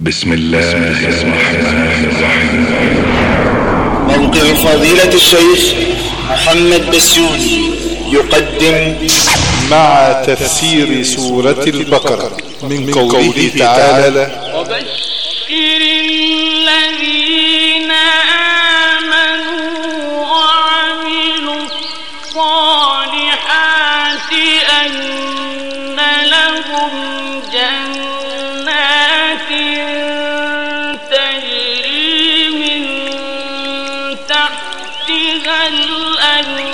بسم الله الرحمن الرحيم. موقع فضيلة الشيخ محمد بسيوني يقدم مع تفسير سورة البقرة من قوله تعالى وبشر الذين آمنوا وعملوا الصالحات أن لهم جنات الأنهار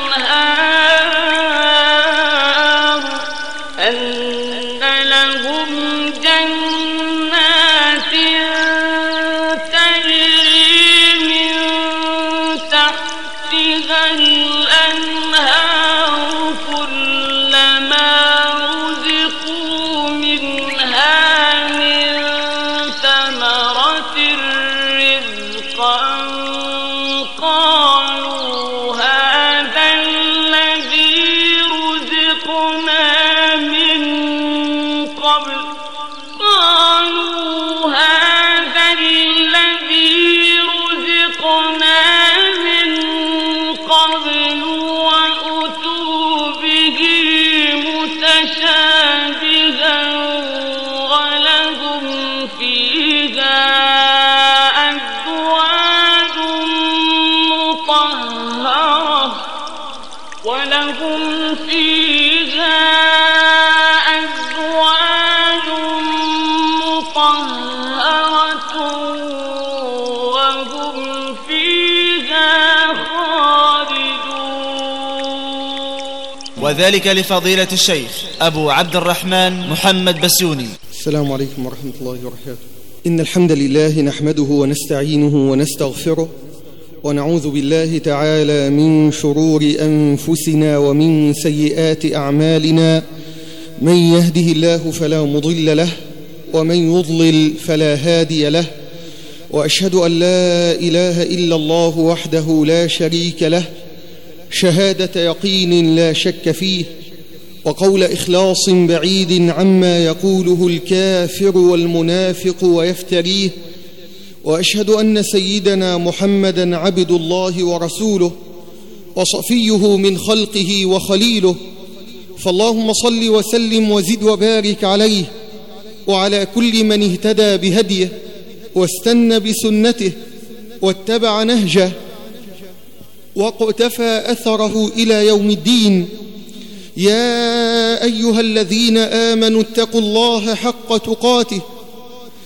وذلك لفضيلة الشيخ أبو عبد الرحمن محمد بسيوني السلام عليكم ورحمة الله وبركاته. إن الحمد لله نحمده ونستعينه ونستغفره ونعوذ بالله تعالى من شرور أنفسنا ومن سيئات أعمالنا. من يهده الله فلا مضل له ومن يضلل فلا هادي له. وأشهد أن لا إله إلا الله وحده لا شريك له. شهادة يقين لا شك فيه وقول إخلاص بعيد عما يقوله الكافر والمنافق ويفتريه. وأشهد أن سيدنا محمدا عبد الله ورسوله وصفيه من خلقه وخليله. فاللهم صل وسلم وزد وبارك عليه وعلى كل من اهتدى بهديه واستنى بسنته واتبع نهجه واقتفى أثره إلى يوم الدين. يا أيها الذين آمنوا اتقوا الله حق تقاته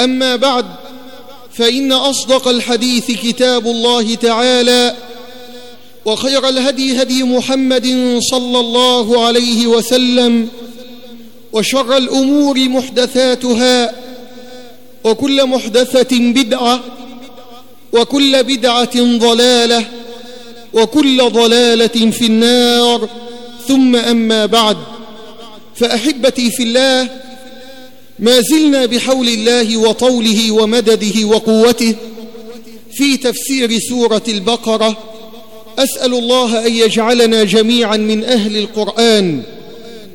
أما بعد فإن أصدق الحديث كتاب الله تعالى وخير الهدي هدي محمد صلى الله عليه وسلم وشر الأمور محدثاتها وكل محدثة بدعة وكل بدعة ضلالة وكل ضلالة في النار. ثم أما بعد فأحبتي في الله ما زلنا بحول الله وطوله ومدده وقوته في تفسير سورة البقرة. أسأل الله أن يجعلنا جميعا من أهل القرآن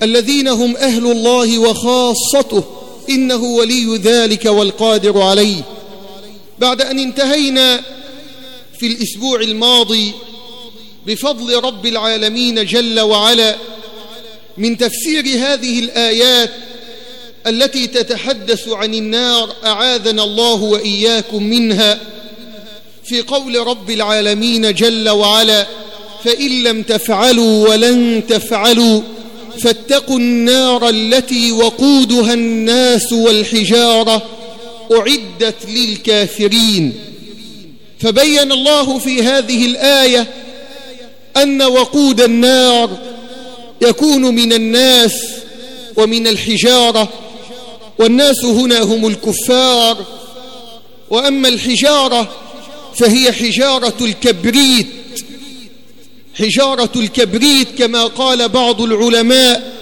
الذين هم أهل الله وخاصته. إنه ولي ذلك والقادر عليه. بعد أن انتهينا في الأسبوع الماضي بفضل رب العالمين جل وعلا من تفسير هذه الآيات التي تتحدث عن النار أعاذنا الله وإياكم منها في قول رب العالمين جل وعلا فإن لم تفعلوا ولن تفعلوا فاتقوا النار التي وقودها الناس والحجارة أعدت للكافرين. فبين الله في هذه الآية أن وقود النار يكون من الناس ومن الحجارة والناس هنا هم الكفار. وأما الحجارة فهي حجارة الكبريت. حجارة الكبريت كما قال بعض العلماء.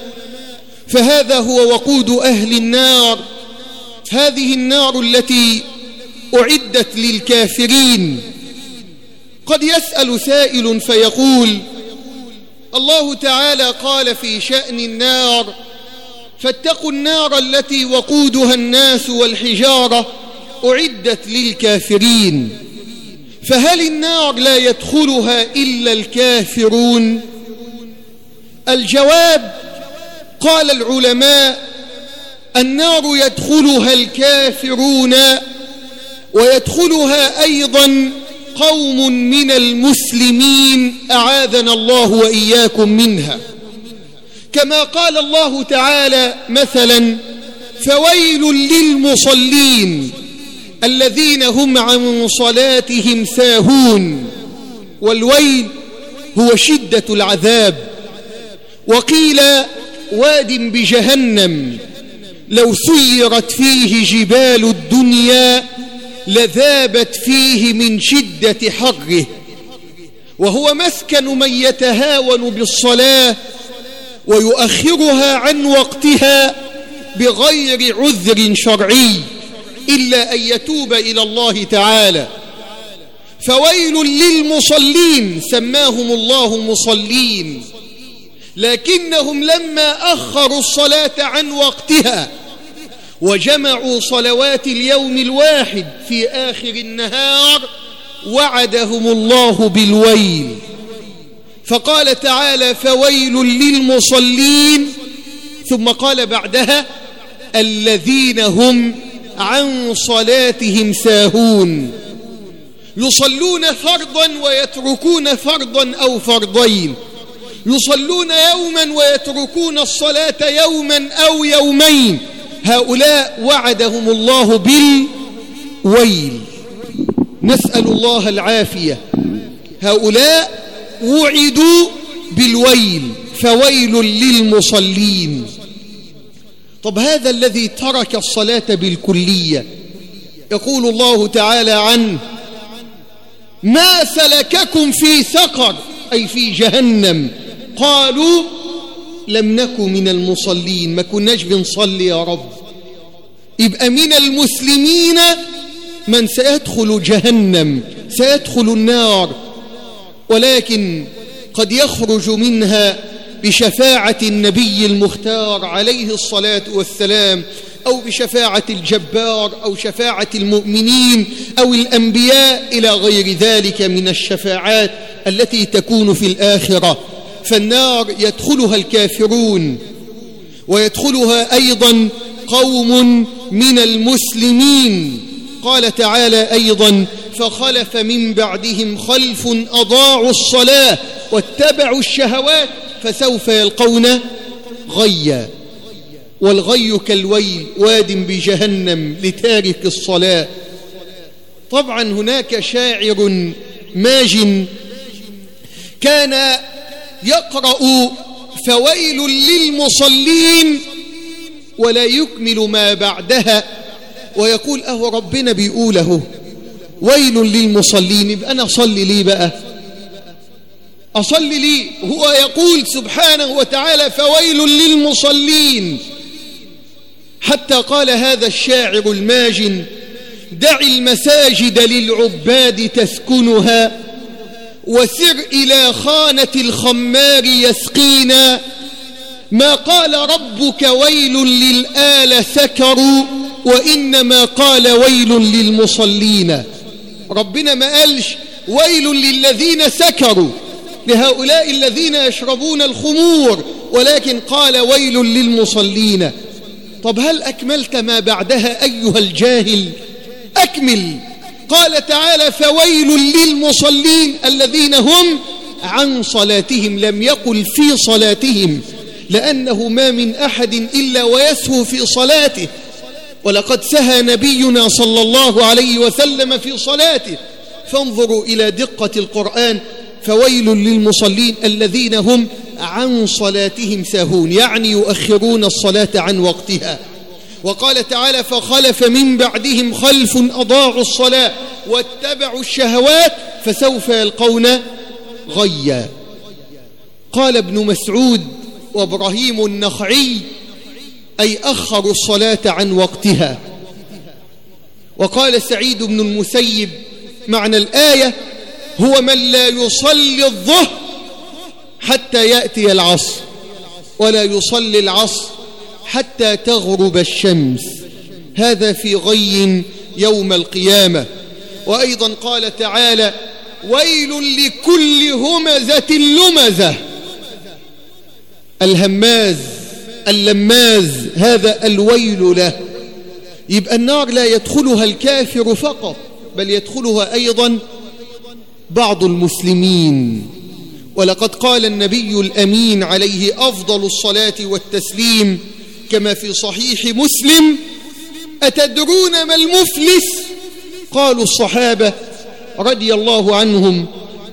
فهذا هو وقود أهل النار. هذه النار التي أعدت للكافرين. قد يسأل سائل فيقول الله تعالى قال في شأن النار فاتقوا النار التي وقودها الناس والحجارة أعدت للكافرين. فهل النار لا يدخلها إلا الكافرون؟ الجواب قال العلماء النار يدخلها الكافرون ويدخلها أيضا قوم من المسلمين أعاذنا الله وإياكم منها. كما قال الله تعالى مثلا فويل للمصلين الذين هم عن صلاتهم ساهون والويل هو شدة العذاب. وقيل واد بجهنم لو سيرت فيه جبال الدنيا لذابت فيه من شدة حره. وهو مسكن من يتهاون بالصلاة ويؤخرها عن وقتها بغير عذر شرعي إلا أن يتوب إلى الله تعالى. فويل للمصلين سماهم الله مصلين. لكنهم لما أخروا الصلاة عن وقتها وجمعوا صلوات اليوم الواحد في آخر النهار وعدهم الله بالويل. فقال تعالى فويل للمصلين. ثم قال بعدها الذين هم عن صلاتهم ساهون. يصلون فرضا ويتركون فرضا أو فرضين. يصلون يوما ويتركون الصلاة يوما أو يومين. هؤلاء وعدهم الله بالويل. نسأل الله العافية. هؤلاء وعدوا بالويل فويل للمصلين. طب هذا الذي ترك الصلاة بالكلية يقول الله تعالى عنه ما سلككم في سقر أي في جهنم. قالوا لم نكن من المصلين ما كناش بنصلي يا رب. يبقى من المسلمين من سيدخل جهنم سيدخل النار. ولكن قد يخرج منها بشفاعة النبي المختار عليه الصلاة والسلام أو بشفاعة الجبار أو شفاعة المؤمنين أو الأنبياء إلى غير ذلك من الشفاعات التي تكون في الآخرة. فالنار يدخلها الكافرون ويدخلها أيضا قوم من المسلمين. قال تعالى أيضا فخلف من بعدهم خلف أضاعوا الصلاة واتبعوا الشهوات فسوف يلقون غيا. والغي كالويل واد بجهنم لتارك الصلاة. طبعا هناك شاعر ماج كان يقرأ فويل للمصلين ولا يكمل ما بعدها ويقول أهو ربنا بيقوله ويل للمصلين يبقى أنا أصلي ليه بقى؟ أصلي ليه؟ هو يقول سبحانه وتعالى فويل للمصلين. حتى قال هذا الشاعر الماجن دع المساجد للعباد تسكنها وسر إلى خانة الخمار يسقينا. ما قال ربك ويل للآل سكروا وإنما قال ويل للمصلين. ربنا ما قالش ويل للذين سكروا لهؤلاء الذين يشربون الخمور ولكن قال ويل للمصلين. طب هل أكملت ما بعدها أيها الجاهل؟ أكمل. قال تعالى فويل للمصلين الذين هم عن صلاتهم لم يقل في صلاتهم لأنه ما من أحد إلا ويسهو في صلاته. ولقد سهى نبينا صلى الله عليه وسلم في صلاته. فانظروا إلى دقة القرآن فويل للمصلين الذين هم عن صلاتهم ساهون يعني يؤخرون الصلاة عن وقتها. وقال تعالى فخلف من بعدهم خلف أضاعوا الصلاة واتبعوا الشهوات فسوف يلقون غيا. قال ابن مسعود وإبراهيم النخعي أي أخروا الصلاة عن وقتها. وقال سعيد بن المسيب معنى الآية هو من لا يصلي الظهر حتى يأتي العصر ولا يصلي العصر حتى تغرب الشمس. هذا في غي يوم القيامة. وأيضا قال تعالى ويل لكل همزة لمزة. الهماز اللماز هذا الويل له. يبقى النار لا يدخلها الكافر فقط بل يدخلها أيضا بعض المسلمين. ولقد قال النبي الأمين عليه أفضل الصلاة والتسليم كما في صحيح مسلم أتدرون ما المفلس؟ قالوا الصحابة رضي الله عنهم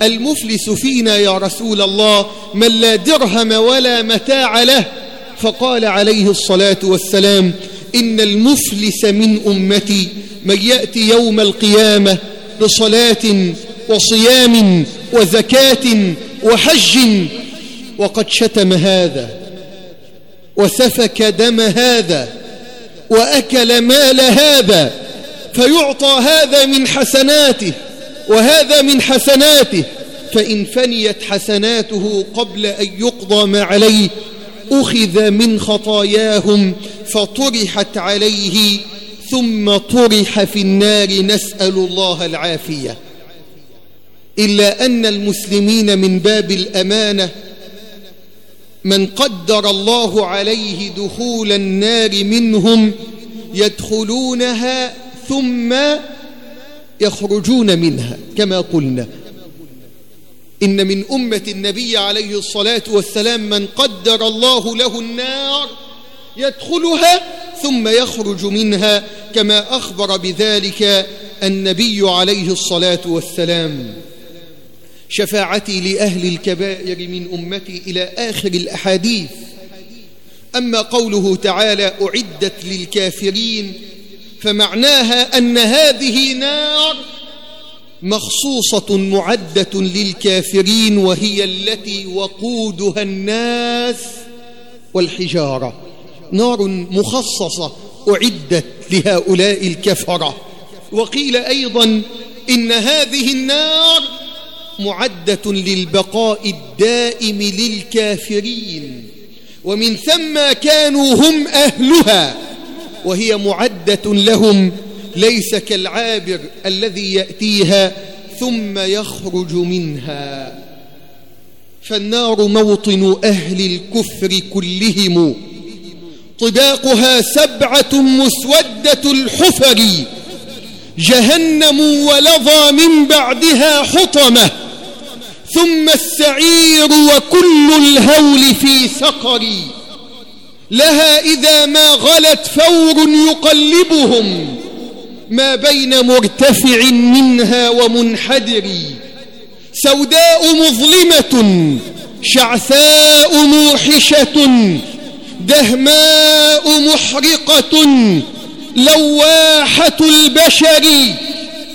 المفلس فينا يا رسول الله من لا درهم ولا متاع له. فقال عليه الصلاة والسلام إن المفلس من أمتي من يأتي يوم القيامة بصلاة وصيام وزكاة وحج وقد شتم هذا وسفك دم هذا وأكل مال هذا فيعطى هذا من حسناته وهذا من حسناته فإن فنيت حسناته قبل أن يقضى ما عليه أخذ من خطاياهم فطرحت عليه ثم طرح في النار نسأل الله العافية. إلا أن المسلمين من باب الأمانة من قدر الله عليه دخول النار منهم يدخلونها ثم يخرجون منها كما قلنا. إن من أمة النبي عليه الصلاة والسلام من قدر الله له النار يدخلها ثم يخرج منها كما أخبر بذلك النبي عليه الصلاة والسلام. شفاعتي لأهل الكبائر من أمتي إلى آخر الأحاديث. أما قوله تعالى أعدت للكافرين فمعناها أن هذه نار مخصوصة معدة للكافرين وهي التي وقودها الناس والحجارة. نار مخصصة أعدت لهؤلاء الكفرة. وقيل أيضا إن هذه النار معدة للبقاء الدائم للكافرين. ومن ثم كانوا هم أهلها. وهي معدة لهم ليس كالعابر الذي يأتيها ثم يخرج منها. فالنار موطن أهل الكفر كلهم. طباقها سبعة مسودة الحفر. جهنم ولظى من بعدها حطمة. ثم السعير وكل الهول في سقر. لها إذا ما غلت فور يقلبهم. ما بين مرتفع منها ومنحدر سوداء مظلمة شعثاء موحشة دهماء محرقة لواحة البشر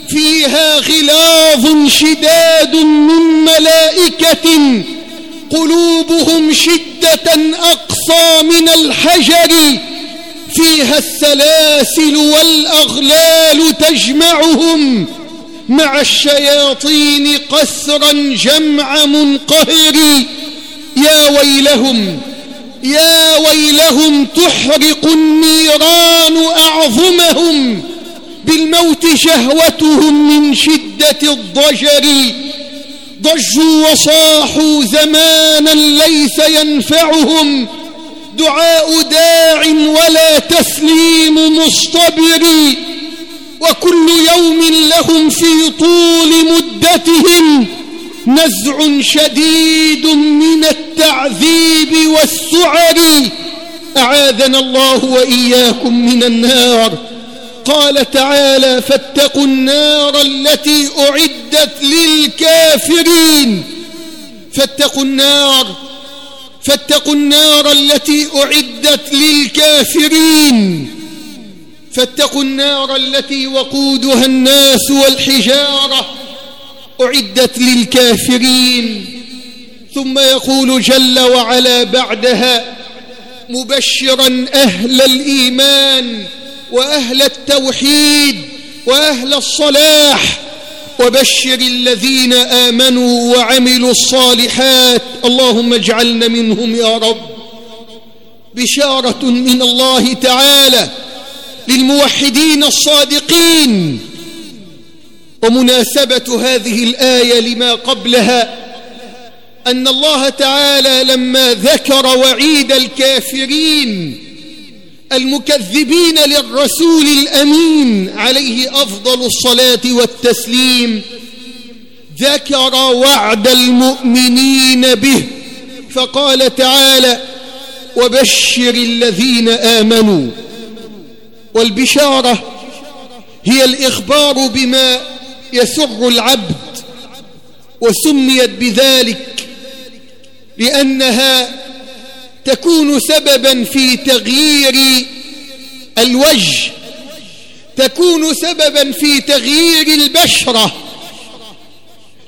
فيها غلاظ شداد من ملائكة قلوبهم شدة أقصى من الحجر. فيها السلاسل والأغلال تجمعهم مع الشياطين قسرا جمع منقهر. يا ويلهم يا ويلهم تحرق النيران أعظمهم. بالموت شهوتهم من شدة الضجر. ضجوا وصاحوا زمانا ليس ينفعهم. الدعاء داع ولا تسليم مصطبر وكل يوم لهم في طول مدتهم نزع شديد من التعذيب والسعر. أعاذنا الله وإياكم من النار. قال تعالى فاتقوا النار التي أعدت للكافرين. فاتقوا النار فاتقوا النار التي أعدت للكافرين. فاتقوا النار التي وقودها الناس والحجارة أعدت للكافرين. ثم يقول جل وعلا بعدها مبشرا أهل الإيمان وأهل التوحيد وأهل الصلاح. وبشر الذين آمنوا وعملوا الصالحات. اللهم اجعلنا منهم يا رب. بشارة من الله تعالى للموحدين الصادقين. ومناسبة هذه الآية لما قبلها أن الله تعالى لما ذكر وعيد الكافرين المكذبين للرسول الأمين عليه أفضل الصلاة والتسليم. ذكر وعد المؤمنين به. فقال تعالى وبشر الذين آمنوا. والبشارة هي الإخبار بما يسر العبد وسميت بذلك لأنها تكون سببا في تغيير الوجه تكون سببا في تغيير البشرة.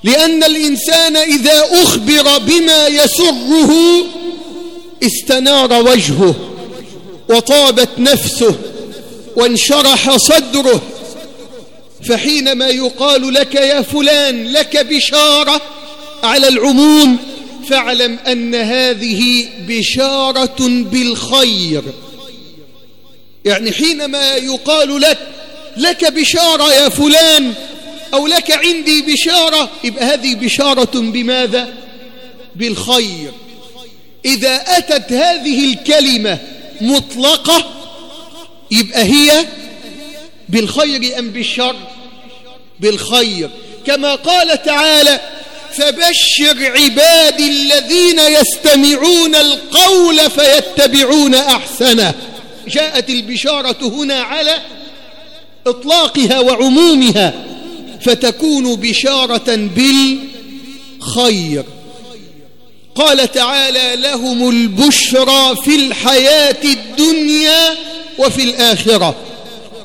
لأن الإنسان إذا أخبر بما يسره استنار وجهه وطابت نفسه وانشرح صدره. فحينما يقال لك يا فلان لك بشارة على العموم فاعلم أن هذه بشارة بالخير. يعني حينما يقال لك لك بشارة يا فلان أو لك عندي بشارة يبقى هذه بشارة بماذا؟ بالخير. إذا أتت هذه الكلمة مطلقة يبقى هي بالخير أم بالشر؟ بالخير. كما قال تعالى فبشر عبادي الذين يستمعون القول فيتبعون أحسنه. جاءت البشارة هنا على إطلاقها وعمومها فتكون بشارة بالخير. قال تعالى لهم البشرى في الحياة الدنيا وفي الآخرة.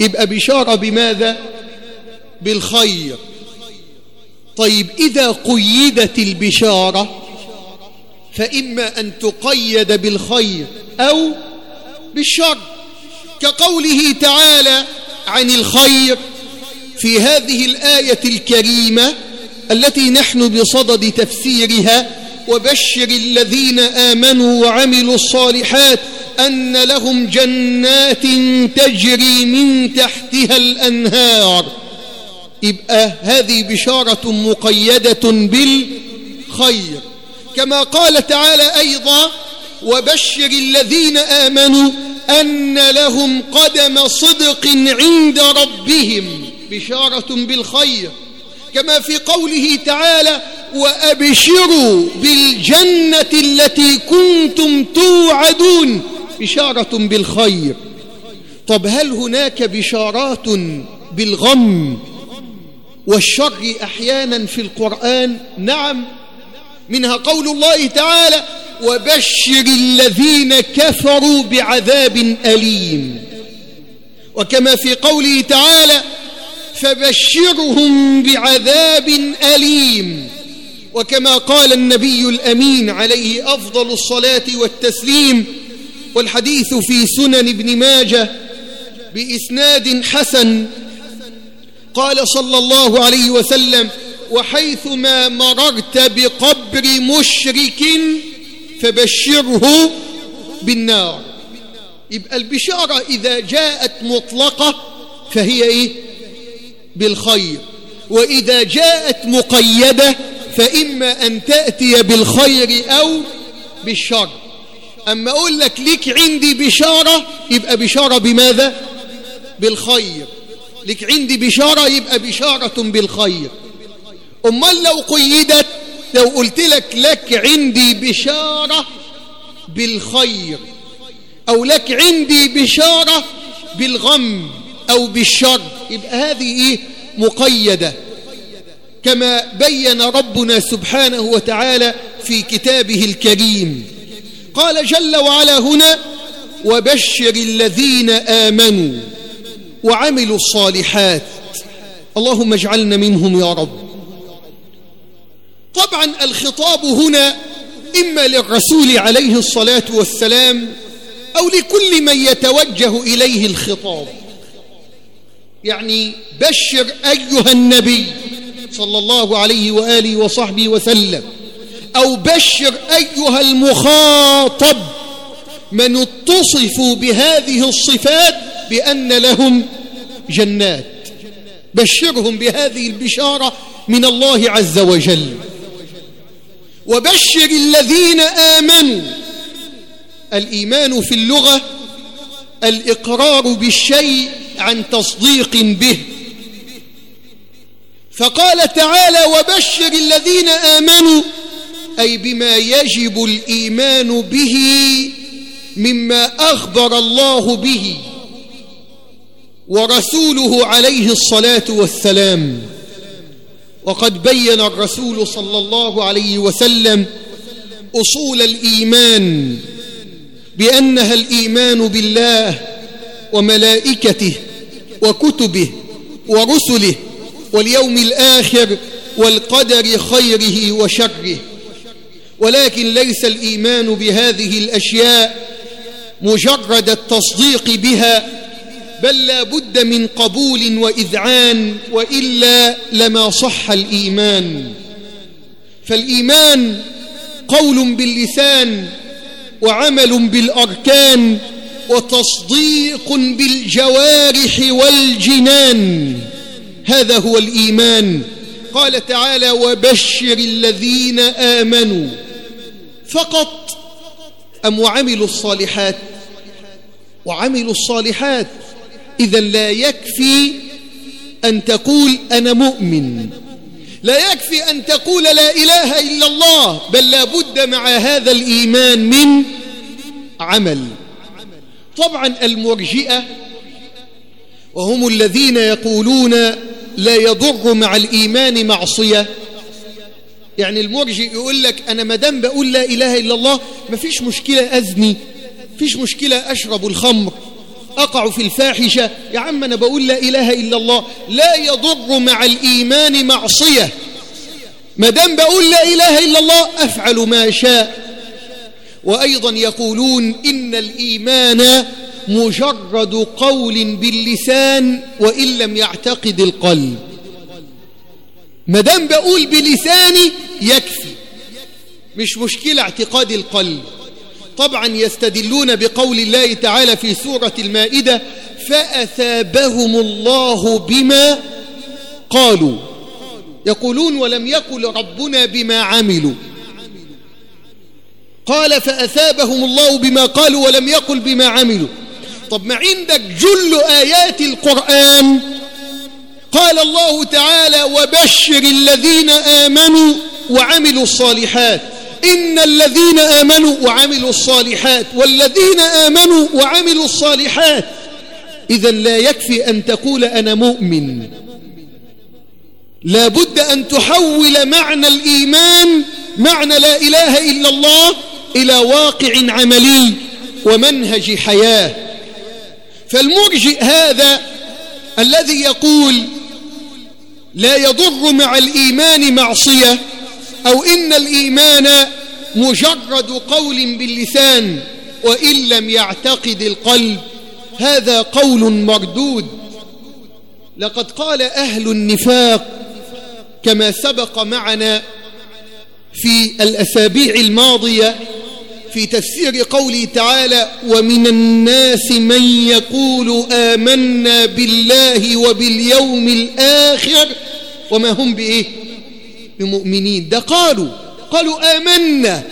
يبقى بشارة بماذا؟ بالخير. طيب إذا قيدت البشارة فإما أن تقيد بالخير أو بالشر. كقوله تعالى عن الخير في هذه الآية الكريمة التي نحن بصدد تفسيرها وبشر الذين آمنوا وعملوا الصالحات أن لهم جنات تجري من تحتها الأنهار. يبقى هذه بشارة مقيدة بالخير. كما قال تعالى أيضا وبشر الذين آمنوا أن لهم قدم صدق عند ربهم. بشارة بالخير. كما في قوله تعالى وأبشروا بالجنة التي كنتم توعدون. بشارة بالخير. طب هل هناك بشارات بالغم والشر أحيانا في القرآن نعم منها قول الله تعالى وبشر الذين كفروا بعذاب أليم وكما في قوله تعالى فبشرهم بعذاب أليم وكما قال النبي الأمين عليه أفضل الصلاة والتسليم والحديث في سنن ابن ماجه بإسناد حسن قال صلى الله عليه وسلم وحيثما مررت بقبر مشرك فبشره بالنار. يبقى البشارة إذا جاءت مطلقة فهي إيه؟ بالخير. وإذا جاءت مقيدة فإما أن تأتي بالخير أو بالشر. أما أقول لك ليك عندي بشارة يبقى بشارة بماذا؟ بالخير. لك عندي بشارة يبقى بشارة بالخير. أمال لو قيدت لو قلت لك لك عندي بشارة بالخير أو لك عندي بشارة بالغم أو بالشر يبقى هذه إيه؟ مقيدة. كما بين ربنا سبحانه وتعالى في كتابه الكريم. قال جل وعلا هنا وبشر الذين آمنوا وعملوا الصالحات. اللهم اجعلنا منهم يا رب. طبعا الخطاب هنا إما للرسول عليه الصلاة والسلام أو لكل من يتوجه إليه الخطاب. يعني بشر أيها النبي صلى الله عليه وآله وصحبه وسلم أو بشر أيها المخاطب من اتصفوا بهذه الصفات بأن لهم جنات. بشرهم بهذه البشارة من الله عز وجل. وبشر الذين آمنوا. الإيمان في اللغة الإقرار بالشيء عن تصديق به. فقال تعالى وبشر الذين آمنوا أي بما يجب الإيمان به مما أخبر الله به. ورسوله عليه الصلاة والسلام. وقد بين الرسول صلى الله عليه وسلم أصول الإيمان بأنها الإيمان بالله وملائكته وكتبه ورسله واليوم الآخر والقدر خيره وشره. ولكن ليس الإيمان بهذه الأشياء مجرد التصديق بها بل لا بد من قبول وإذعان وإلا لما صح الإيمان. فالإيمان قول باللسان وعمل بالأركان وتصديق بالجوارح والجنان. هذا هو الإيمان. قال تعالى وبشر الذين آمنوا. فقط أم وعملوا الصالحات؟ وعملوا الصالحات إذا لا يكفي أن تقول أنا مؤمن. لا يكفي أن تقول لا إله إلا الله بل لا بد مع هذا الإيمان من عمل. طبعا المرجئة وهم الذين يقولون لا يضر مع الإيمان معصية. يعني المرجئ يقول لك أنا مدام بقول لا إله إلا الله ما فيش مشكلة أزني فيش مشكلة أشرب الخمر. أقع في الفاحشة. يا عم أنا بقول لا إله إلا الله. لا يضر مع الإيمان معصية. مدام بقول لا إله إلا الله أفعل ما شاء. وأيضا يقولون إن الإيمان مجرد قول باللسان وإن لم يعتقد القلب. مدام بقول بلساني يكفي. مش مشكلة اعتقاد القلب. طبعا يستدلون بقول الله تعالى في سورة المائدة فأثابهم الله بما قالوا. يقولون ولم يقل ربنا بما عملوا. قال فأثابهم الله بما قالوا ولم يقل بما عملوا. طب ما عندك جل آيات القرآن؟ قال الله تعالى وبشر الذين آمنوا وعملوا الصالحات. إن الذين آمنوا وعملوا الصالحات والذين آمنوا وعملوا الصالحات إذا لا يكفي أن تقول أنا مؤمن. لا بد أن تحول معنى الإيمان معنى لا إله إلا الله إلى واقع عملي ومنهج حياة. فالمرجئ هذا الذي يقول لا يضر مع الإيمان معصية أو إن الإيمان مجرد قول باللسان وإن لم يعتقد القلب. هذا قول مردود. لقد قال أهل النفاق كما سبق معنا في الأسابيع الماضية في تفسير قوله تعالى ومن الناس من يقول آمنا بالله وباليوم الآخر وما هم بإيه؟ بمؤمنين. ده قالوا. قالوا آمنا.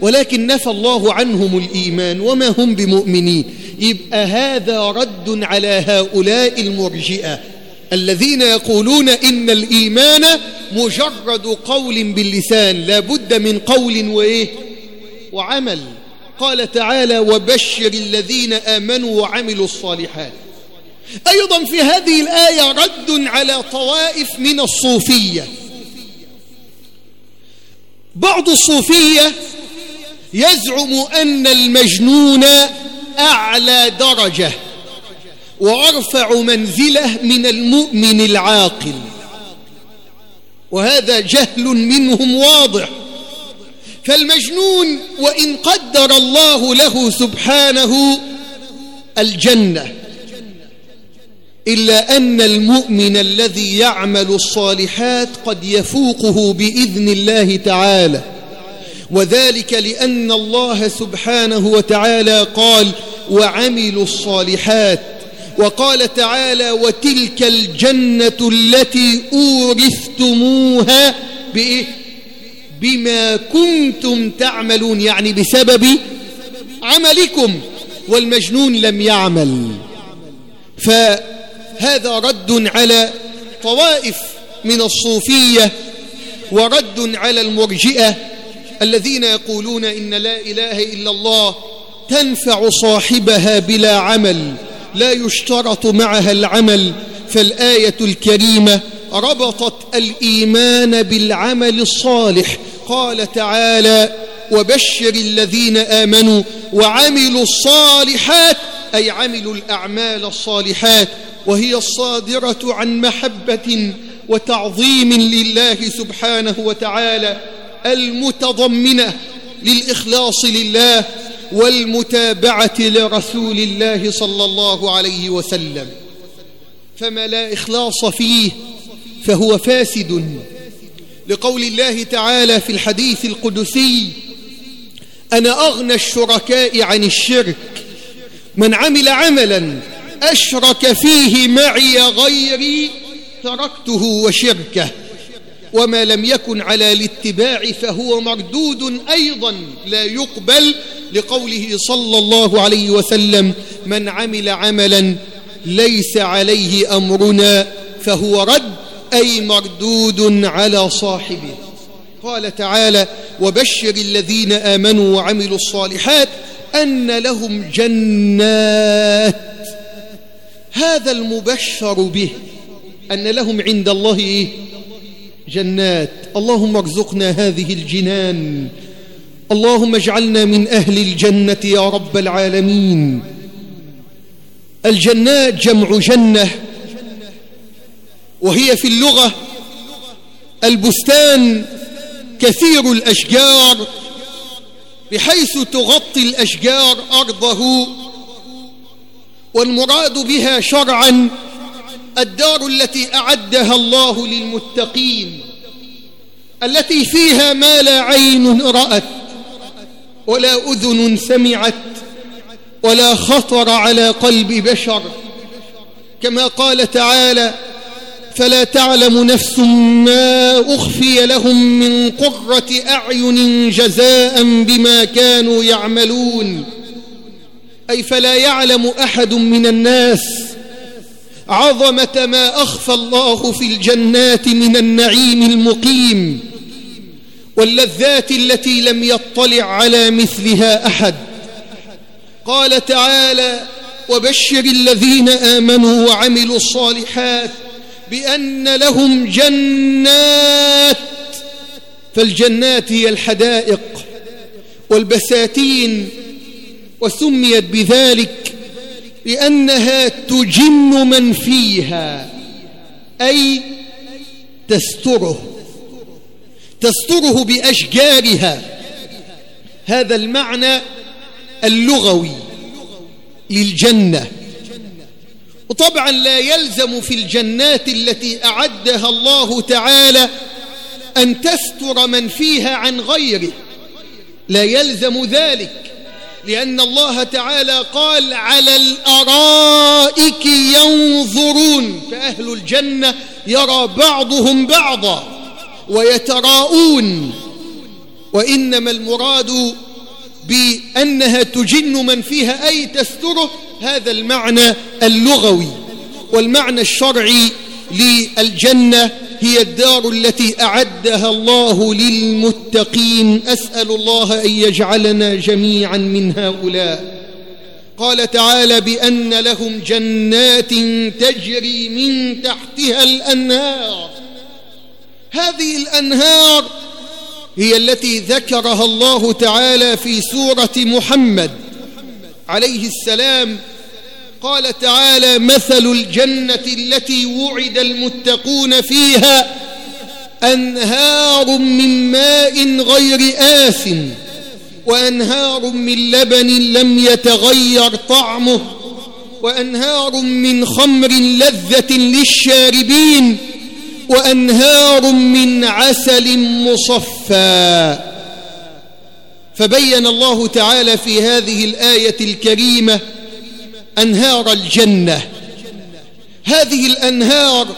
ولكن نفى الله عنهم الإيمان وما هم بمؤمنين. يبقى هذا رد على هؤلاء المرجئة الذين يقولون إن الإيمان مجرد قول باللسان لا بد من قول وإيه؟ وعمل. قال تعالى وبشر الذين آمنوا وعملوا الصالحات. أيضا في هذه الآية رد على طوائف من الصوفية. بعض الصوفية يزعم أن المجنون أعلى درجة وأرفع منزلة من المؤمن العاقل. وهذا جهل منهم واضح. فالمجنون وإن قدر الله له سبحانه الجنة. إلا أن المؤمن الذي يعمل الصالحات قد يفوقه بإذن الله تعالى وذلك لأن الله سبحانه وتعالى قال وعملوا الصالحات وقال تعالى وتلك الجنة التي أورثتموها بإيه؟ بما كنتم تعملون يعني بسبب عملكم والمجنون لم يعمل فهذا رد على طوائف من الصوفية ورد على المرجئة الذين يقولون إن لا إله إلا الله تنفع صاحبها بلا عمل لا يشترط معها العمل. فالآية الكريمة ربطت الإيمان بالعمل الصالح. قال تعالى وبشر الذين آمنوا وعملوا الصالحات أي عملوا الأعمال الصالحات. وهي الصادرة عن محبة وتعظيم لله سبحانه وتعالى المتضمنة للإخلاص لله والمتابعة لرسول الله صلى الله عليه وسلم. فما لا إخلاص فيه فهو فاسد. لقول الله تعالى في الحديث القدسي أنا أغنى الشركاء عن الشرك من عمل عملا أشرك فيه معي غيري تركته وشركه وما لم يكن على الاتباع فهو مردود أيضا لا يقبل لقوله صلى الله عليه وسلم من عمل عملا ليس عليه أمرنا فهو رد أي مردود على صاحبه. قال تعالى وبشر الذين آمنوا وعملوا الصالحات أن لهم جنات هذا المبشر به أن لهم عند الله؟ جنات. اللهم ارزقنا هذه الجنان. اللهم اجعلنا من أهل الجنة يا رب العالمين. الجنات جمع جنة وهي في اللغة البستان كثير الأشجار بحيث تغطي الأشجار أرضه. والمراد بها شرعا الدار التي أعدها الله للمتقين التي فيها ما لا عين رأت ولا أذن سمعت ولا خطر على قلب بشر. كما قال تعالى فلا تعلم نفس ما أخفي لهم من قرة أعين جزاء بما كانوا يعملون أي فلا يعلم أحد من الناس عظمة ما أخفى الله في الجنات من النعيم المقيم واللذات التي لم يطلع على مثلها أحد. قال تعالى وبشر الذين آمنوا وعملوا الصالحات بأن لهم جنات فالجنات هي الحدائق والبساتين وسميت بذلك لأنها تجن من فيها أي تستره تستره بأشجارها. هذا المعنى اللغوي للجنة. وطبعا لا يلزم في الجنات التي أعدها الله تعالى أن تستر من فيها عن غيره. لا يلزم ذلك. لأن الله تعالى قال على الأرائك ينظرون فأهل الجنة يرى بعضهم بعضا ويتراءون. وإنما المراد بأنها تجن من فيها أي تستره هذا المعنى اللغوي والمعنى الشرعي للجنة هي الدار التي أعدها الله للمتقين. أسأل الله أن يجعلنا جميعا من هؤلاء. قال تعالى بأن لهم جنات تجري من تحتها الأنهار. هذه الأنهار هي التي ذكرها الله تعالى في سورة محمد عليه السلام قال تعالى مثل الجنة التي وعد المتقون فيها أنهار من ماء غير آس وأنهار من لبن لم يتغير طعمه وأنهار من خمر لذة للشاربين وأنهار من عسل مصفى. فبين الله تعالى في هذه الآية الكريمة أنهار الجنة. هذه الأنهار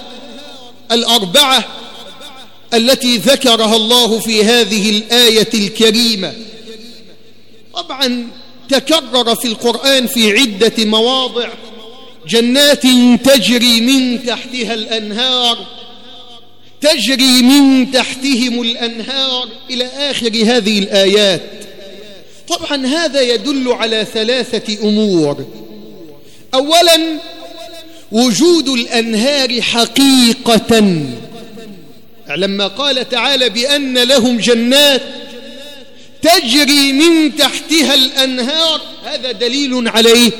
الأربعة التي ذكرها الله في هذه الآية الكريمة. طبعا تكرر في القرآن في عدة مواضع. جنات تجري من تحتها الأنهار تجري من تحتهم الأنهار إلى آخر هذه الآيات. طبعا هذا يدل على ثلاثة أمور. أولا وجود الأنهار حقيقة. لما قال تعالى بأن لهم جنات تجري من تحتها الأنهار. هذا دليل عليه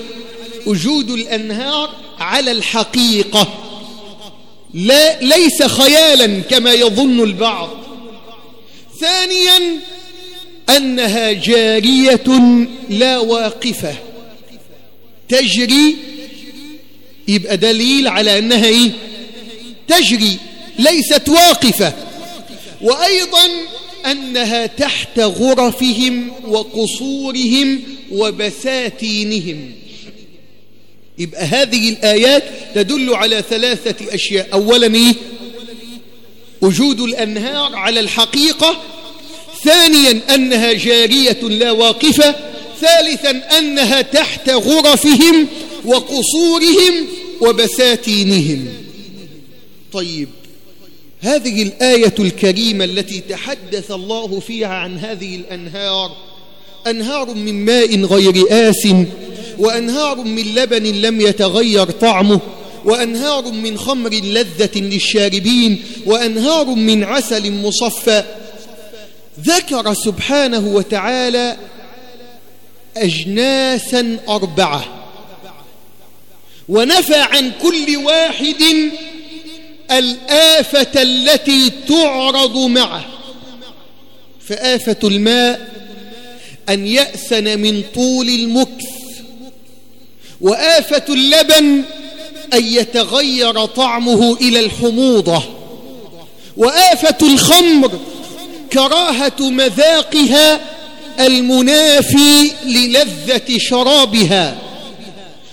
وجود الأنهار على الحقيقة. لا ليس خيالا كما يظن البعض. ثانيا أنها جارية لا واقفة. تجري يبقى دليل على أنها إيه؟ تجري ليست واقفة. وأيضا أنها تحت غرفهم وقصورهم وبساتينهم. يبقى هذه الآيات تدل على ثلاثة أشياء. أولا إيه؟ وجود الأنهار على الحقيقة. ثانيا أنها جارية لا واقفة. ثالثا أنها تحت غرفهم وقصورهم وبساتينهم. طيب هذه الآية الكريمة التي تحدث الله فيها عن هذه الأنهار أنهار من ماء غير آس وأنهار من لبن لم يتغير طعمه وأنهار من خمر لذة للشاربين وأنهار من عسل مصفى. ذكر سبحانه وتعالى أجناسا أربعة. ونفى عن كل واحد الآفة التي تعرض معه. فآفة الماء أن يأسن من طول المكث. وآفة اللبن أن يتغير طعمه إلى الحموضة. وآفة الخمر كراهة مذاقها المنافي للذة شرابها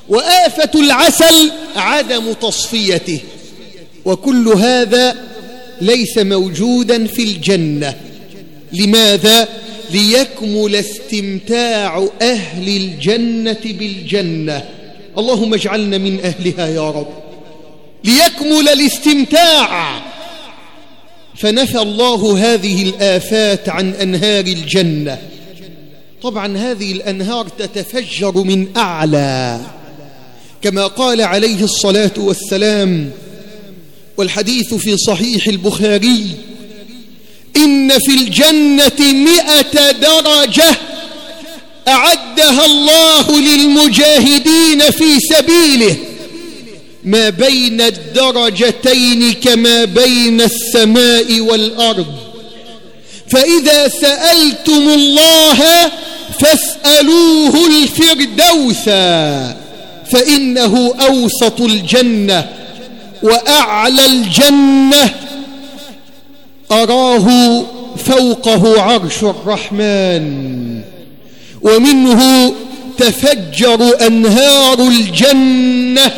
وآفة العسل عدم تصفيته وكل هذا ليس موجودا في الجنة. لماذا؟ ليكمل استمتاع أهل الجنة بالجنة. اللهم اجعلنا من أهلها يا رب. ليكمل الاستمتاع. فنفى الله هذه الآفات عن أنهار الجنة. طبعا هذه الأنهار تتفجر من أعلى. كما قال عليه الصلاة والسلام والحديث في صحيح البخاري إن في الجنة مئة درجة أعدها الله للمجاهدين في سبيله. ما بين الدرجتين كما بين السماء والأرض. فإذا سألتم الله فاسألوه الفردوس فإنه أوسط الجنة وأعلى الجنة. أراه فوقه عرش الرحمن ومنه تفجر أنهار الجنة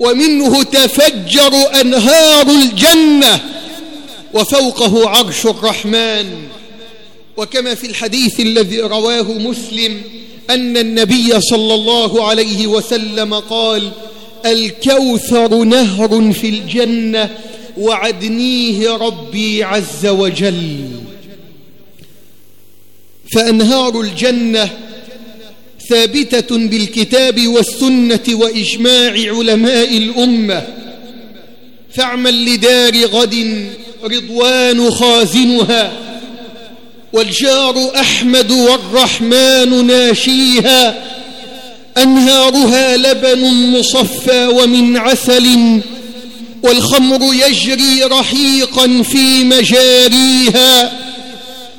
ومنه تفجر أنهار الجنة. وفوقه عرش الرحمن. وكما في الحديث الذي رواه مسلم أن النبي صلى الله عليه وسلم قال الكوثر نهر في الجنة وعدنيه ربي عز وجل. فأنهار الجنة ثابتة بالكتاب والسنة وإجماع علماء الأمة. فاعمل لدار غد رضوان خازنها والجار أحمد والرحمن ناشيها أنهارها لبن مصفى ومن عسل والخمر يجري رحيقا في مجاريها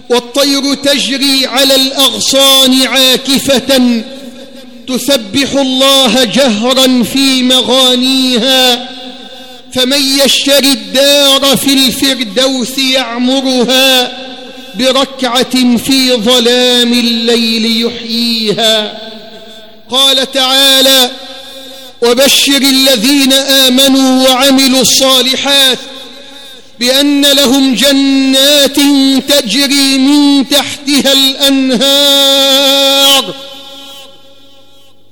والطير تجري على الأغصان عاكفة تسبح الله جهرا في مغانيها فمن يشتري الدار في الفردوس يعمرها بركعة في ظلام الليل يحييها. قال تعالى وبشر الذين آمنوا وعملوا الصالحات بأن لهم جنات تجري من تحتها الأنهار.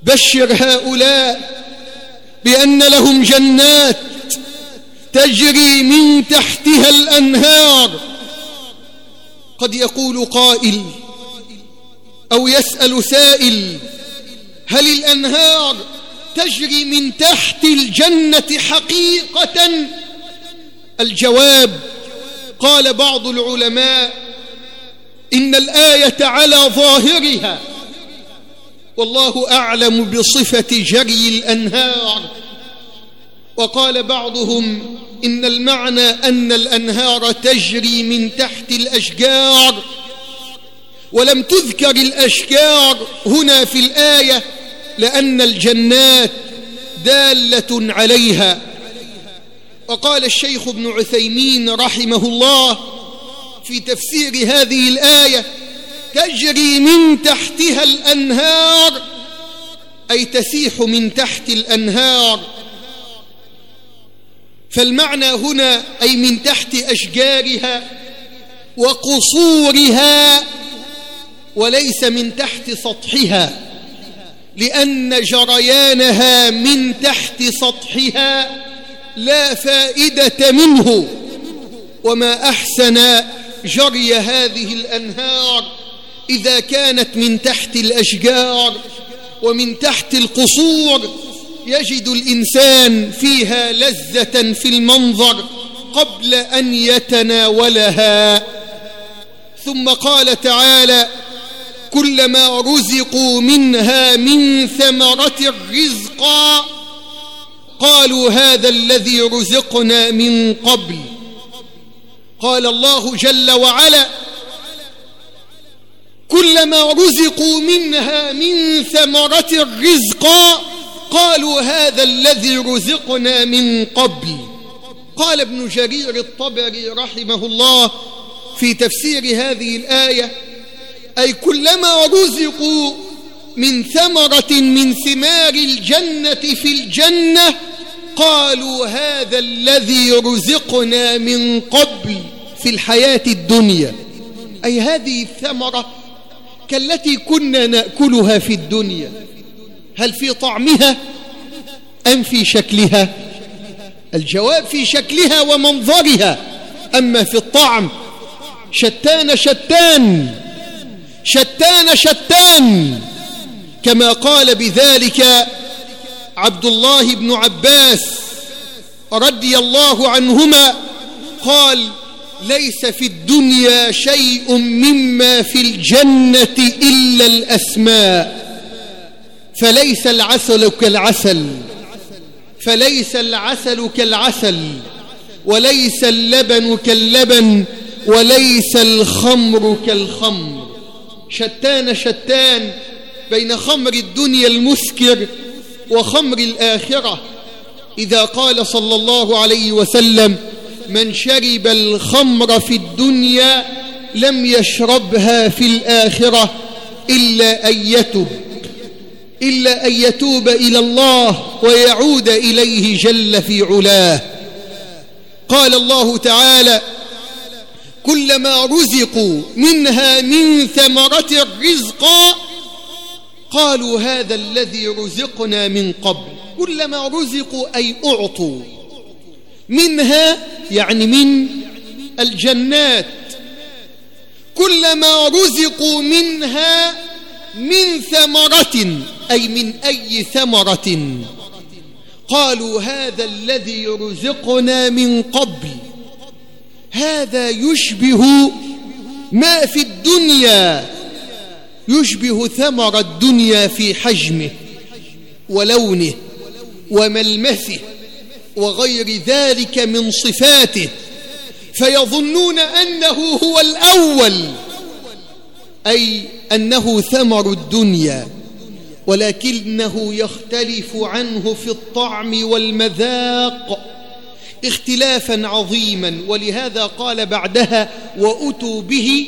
بشر هؤلاء بأن لهم جنات تجري من تحتها الأنهار. قد يقول قائل أو يسأل سائل هل الأنهار تجري من تحت الجنة حقيقة؟ الجواب قال بعض العلماء إن الآية على ظاهرها. والله أعلم بصفة جري الأنهار. وقال بعضهم إن المعنى أن الأنهار تجري من تحت الأشجار ولم تذكر الأشجار هنا في الآية لأن الجنات دالة عليها. وقال الشيخ ابن عثيمين رحمه الله في تفسير هذه الآية تجري من تحتها الأنهار أي تسيح من تحت الأنهار. فالمعنى هنا أي من تحت أشجارها وقصورها وليس من تحت سطحها لأن جريانها من تحت سطحها لا فائدة منه وما أحسن جري هذه الأنهار إذا كانت من تحت الأشجار ومن تحت القصور يجد الإنسان فيها لذة في المنظر قبل أن يتناولها. ثم قال تعالى كلما رزقوا منها من ثمرة رزقا قالوا هذا الذي رزقنا من قبل. قال الله جل وعلا كلما رزقوا منها من ثمرة رزقا قالوا هذا الذي رزقنا من قبل. قال ابن جرير الطبري رحمه الله في تفسير هذه الآية أي كلما رزقوا من ثمرة من ثمار الجنة في الجنة قالوا هذا الذي رزقنا من قبل في الحياة الدنيا. أي هذه الثمرة كالتي كنا نأكلها في الدنيا. هل في طعمها أم في شكلها؟ الجواب في شكلها ومنظرها. أما في الطعم شتان شتان شتان شتان. كما قال بذلك عبد الله بن عباس رضي الله عنهما قال ليس في الدنيا شيء مما في الجنة إلا الأسماء. فليس العسل كالعسل فليس العسل كالعسل وليس اللبن كاللبن وليس الخمر كالخمر. شتان شتان بين خمر الدنيا المسكر وخمر الآخرة. إذا قال صلى الله عليه وسلم من شرب الخمر في الدنيا لم يشربها في الآخرة إلا أن يتب إلا أن يتوب إلى الله ويعود إليه جل في علاه. قال الله تعالى كلما رزقوا منها من ثمرة رزقا قالوا هذا الذي رزقنا من قبل. كلما رزقوا أي أعطوا منها يعني من الجنات. كلما رزقوا منها من ثمرة أي من أي ثمرة؟ قالوا هذا الذي رزقنا من قبل هذا يشبه ما في الدنيا يشبه ثمر الدنيا في حجمه ولونه وملمسه وغير ذلك من صفاته فيظنون أنه هو الأول. أي أنه ثمر الدنيا ولكنه يختلف عنه في الطعم والمذاق اختلافا عظيما. ولهذا قال بعدها وأتوا به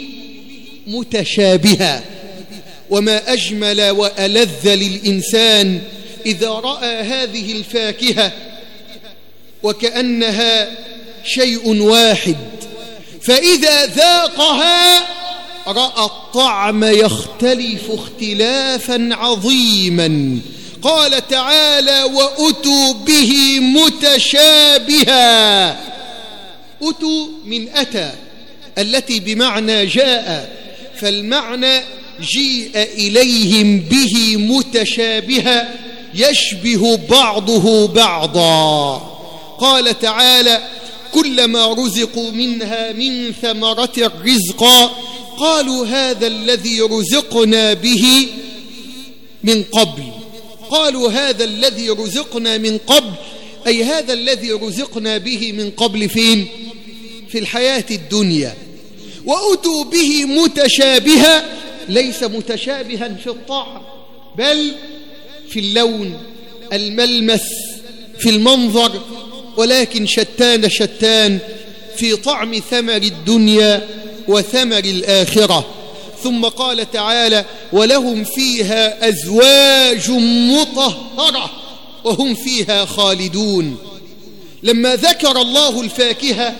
متشابها وما أجمل وألذ للإنسان إذا رأى هذه الفاكهة وكأنها شيء واحد. فإذا ذاقها رأى الطعم يختلف اختلافا عظيما. قال تعالى وأتوا به متشابها. أتوا من أتى التي بمعنى جاء فالمعنى جيء إليهم به متشابها يشبه بعضه بعضا. قال تعالى كلما رزقوا منها من ثمرة رزقا قالوا هذا الذي رزقنا به من قبل. قالوا هذا الذي رزقنا من قبل أي هذا الذي رزقنا به من قبل فين؟ في الحياة الدنيا. وأتوا به متشابها ليس متشابها في الطعم بل في اللون الملمس في المنظر ولكن شتان شتان في طعم ثمر الدنيا وثمر الآخرة. ثم قال تعالى ولهم فيها أزواج مطهرة وهم فيها خالدون. لما ذكر الله الفاكهة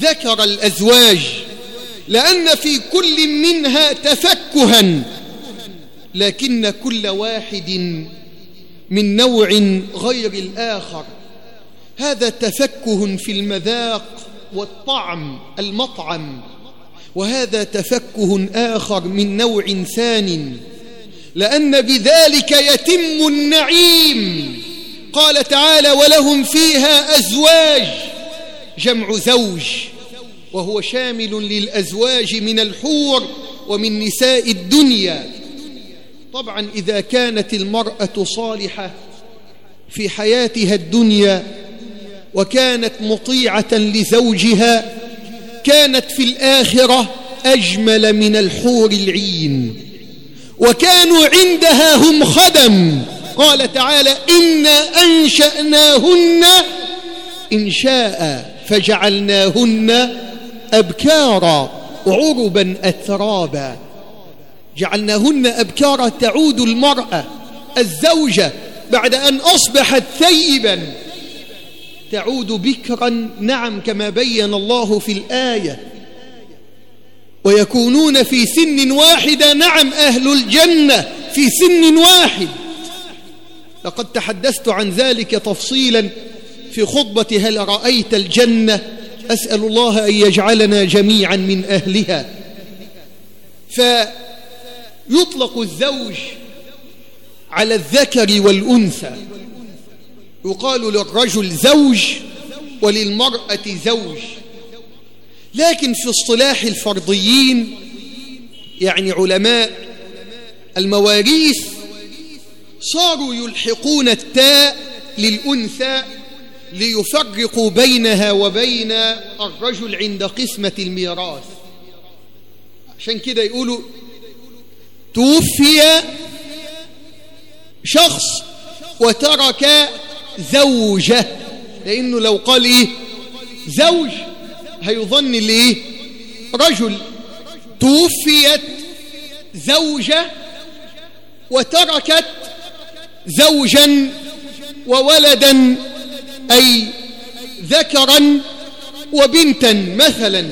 ذكر الأزواج لأن في كل منها تفكها لكن كل واحد من نوع غير الآخر. هذا تفكه في المذاق والطعم المطعم. وهذا تفكه آخر من نوع ثان لأن بذلك يتم النعيم. قال تعالى ولهم فيها أزواج جمع زوج وهو شامل للأزواج من الحور ومن نساء الدنيا. طبعا إذا كانت المرأة صالحة في حياتها الدنيا وكانت مطيعة لزوجها كانت في الآخرة أجمل من الحور العين. وكانوا عندها هم خدم. قال تعالى إنا أنشأناهن إنشاء فجعلناهن أبكارا عربا أترابا. جعلناهن أبكارا تعود المرأة الزوجة بعد أن أصبحت ثيبا. تعود بكرا نعم كما بين الله في الآية. ويكونون في سن واحدة نعم أهل الجنة في سن واحد. لقد تحدثت عن ذلك تفصيلا في خطبة هل رأيت الجنة؟ أسأل الله أن يجعلنا جميعا من أهلها. فيطلق الزوج على الذكر والأنثى. يقال للرجل زوج وللمرأة زوج. لكن في اصطلاح الفرضيين يعني علماء المواريث صاروا يلحقون التاء للأنثى ليفرقوا بينها وبين الرجل عند قسمة الميراث. عشان كده يقولوا توفي شخص وترك زوجة لأنه لو قال إيه؟ زوج هيظن إيه؟ رجل. توفيت زوجة وتركت زوجا وولدا أي ذكرا وبنتا مثلا.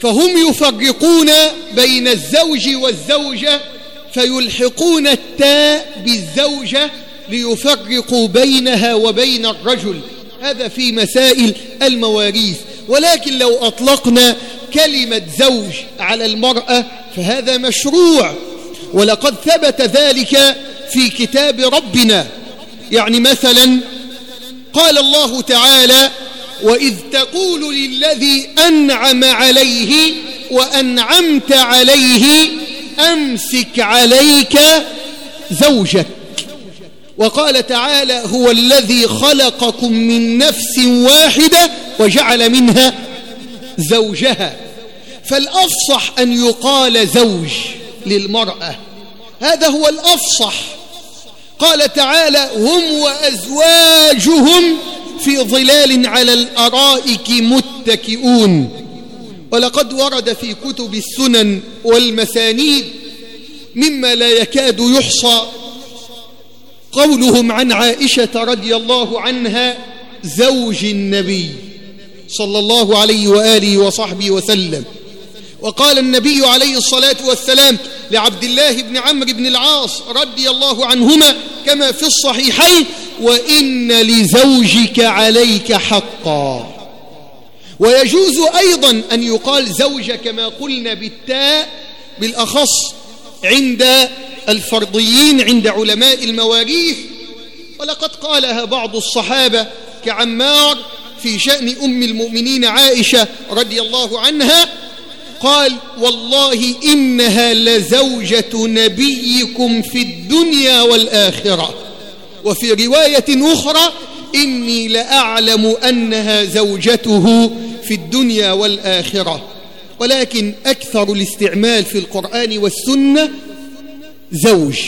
فهم يفرقون بين الزوج والزوجة فيلحقون التاء بالزوجة ليفرقوا بينها وبين الرجل. هذا في مسائل المواريث. ولكن لو أطلقنا كلمة زوج على المرأة فهذا مشروع. ولقد ثبت ذلك في كتاب ربنا. يعني مثلا قال الله تعالى وإذ تقول للذي أنعم عليه وأنعمت عليه أمسك عليك زوجك. وقال تعالى هو الذي خلقكم من نفس واحدة وجعل منها زوجها. فالأفصح أن يقال زوج للمرأة. هذا هو الأفصح. قال تعالى هم وأزواجهم في ظلال على الأرائك متكئون. ولقد ورد في كتب السنن والمسانيد مما لا يكاد يحصى قولهم عن عائشة رضي الله عنها زوج النبي صلى الله عليه وآله وصحبه وسلم. وقال النبي عليه الصلاة والسلام لعبد الله بن عمرو بن العاص رضي الله عنهما كما في الصحيحين وإن لزوجك عليك حقا ويجوز أيضا أن يقال زوج كما قلنا بالتاء بالأخص عند الفرضيين عند علماء المواريث. ولقد قالها بعض الصحابة كعمار في شأن أم المؤمنين عائشة رضي الله عنها قال والله إنها لزوجة نبيكم في الدنيا والآخرة. وفي رواية أخرى إني لأعلم أنها زوجته في الدنيا والآخرة. ولكن أكثر الاستعمال في القرآن والسنة زوج.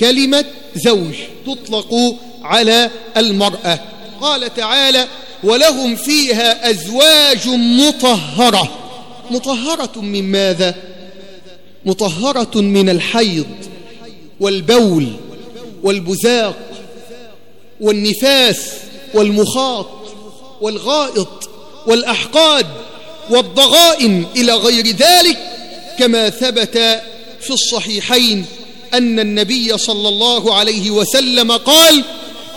كلمة زوج تطلق على المرأة. قال تعالى ولهم فيها أزواج مطهرة. مطهرة من ماذا؟ مطهرة من الحيض والبول والبزاق والنفاس والمخاط والغائط والأحقاد والضغائن إلى غير ذلك كما ثبت في الصحيحين أن النبي صلى الله عليه وسلم قال